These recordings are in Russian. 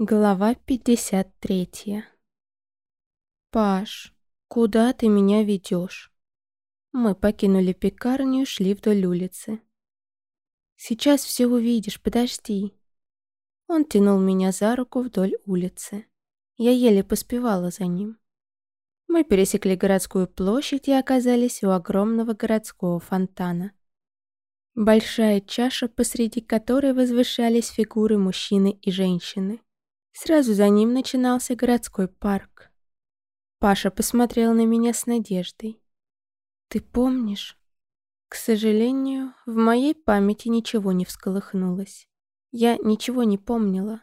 Глава 53 «Паш, куда ты меня ведешь?» Мы покинули пекарню и шли вдоль улицы. «Сейчас все увидишь, подожди». Он тянул меня за руку вдоль улицы. Я еле поспевала за ним. Мы пересекли городскую площадь и оказались у огромного городского фонтана. Большая чаша, посреди которой возвышались фигуры мужчины и женщины. Сразу за ним начинался городской парк. Паша посмотрел на меня с надеждой. «Ты помнишь?» К сожалению, в моей памяти ничего не всколыхнулось. Я ничего не помнила.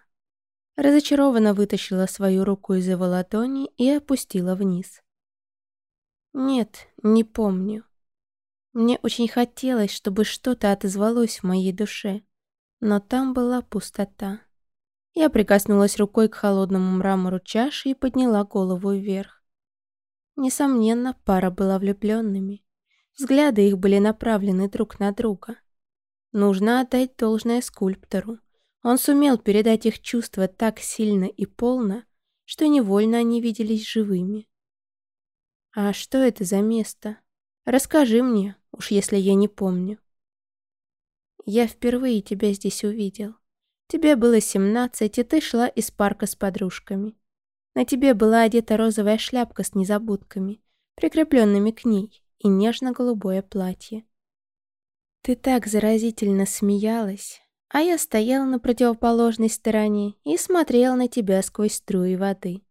Разочарованно вытащила свою руку из его ладони и опустила вниз. Нет, не помню. Мне очень хотелось, чтобы что-то отозвалось в моей душе, но там была пустота. Я прикоснулась рукой к холодному мрамору чаши и подняла голову вверх. Несомненно, пара была влюбленными. Взгляды их были направлены друг на друга. Нужно отдать должное скульптору. Он сумел передать их чувства так сильно и полно, что невольно они виделись живыми. «А что это за место? Расскажи мне, уж если я не помню». «Я впервые тебя здесь увидел. Тебе было семнадцать, и ты шла из парка с подружками. На тебе была одета розовая шляпка с незабудками, прикрепленными к ней, и нежно-голубое платье. Ты так заразительно смеялась, а я стоял на противоположной стороне и смотрел на тебя сквозь струи воды.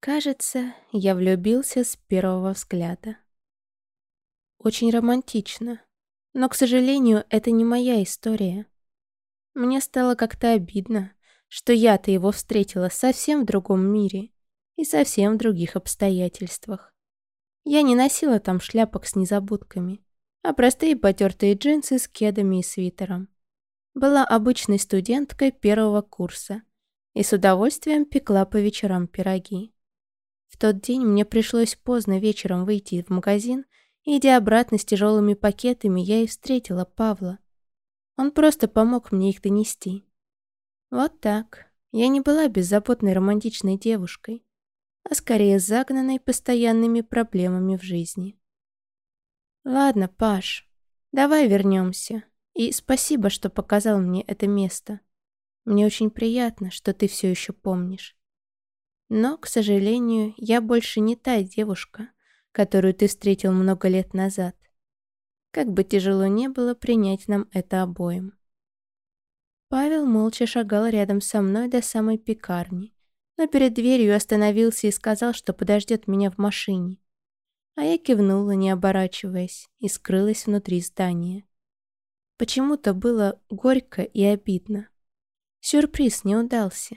Кажется, я влюбился с первого взгляда. Очень романтично, но, к сожалению, это не моя история. Мне стало как-то обидно, что я-то его встретила совсем в другом мире и совсем в других обстоятельствах. Я не носила там шляпок с незабудками, а простые потертые джинсы с кедами и свитером. Была обычной студенткой первого курса и с удовольствием пекла по вечерам пироги. В тот день мне пришлось поздно вечером выйти в магазин, идя обратно с тяжелыми пакетами, я и встретила Павла. Он просто помог мне их донести. Вот так. Я не была беззаботной романтичной девушкой, а скорее загнанной постоянными проблемами в жизни. Ладно, Паш, давай вернемся. И спасибо, что показал мне это место. Мне очень приятно, что ты все еще помнишь. Но, к сожалению, я больше не та девушка, которую ты встретил много лет назад. Как бы тяжело не было принять нам это обоим. Павел молча шагал рядом со мной до самой пекарни, но перед дверью остановился и сказал, что подождет меня в машине. А я кивнула, не оборачиваясь, и скрылась внутри здания. Почему-то было горько и обидно. Сюрприз не удался.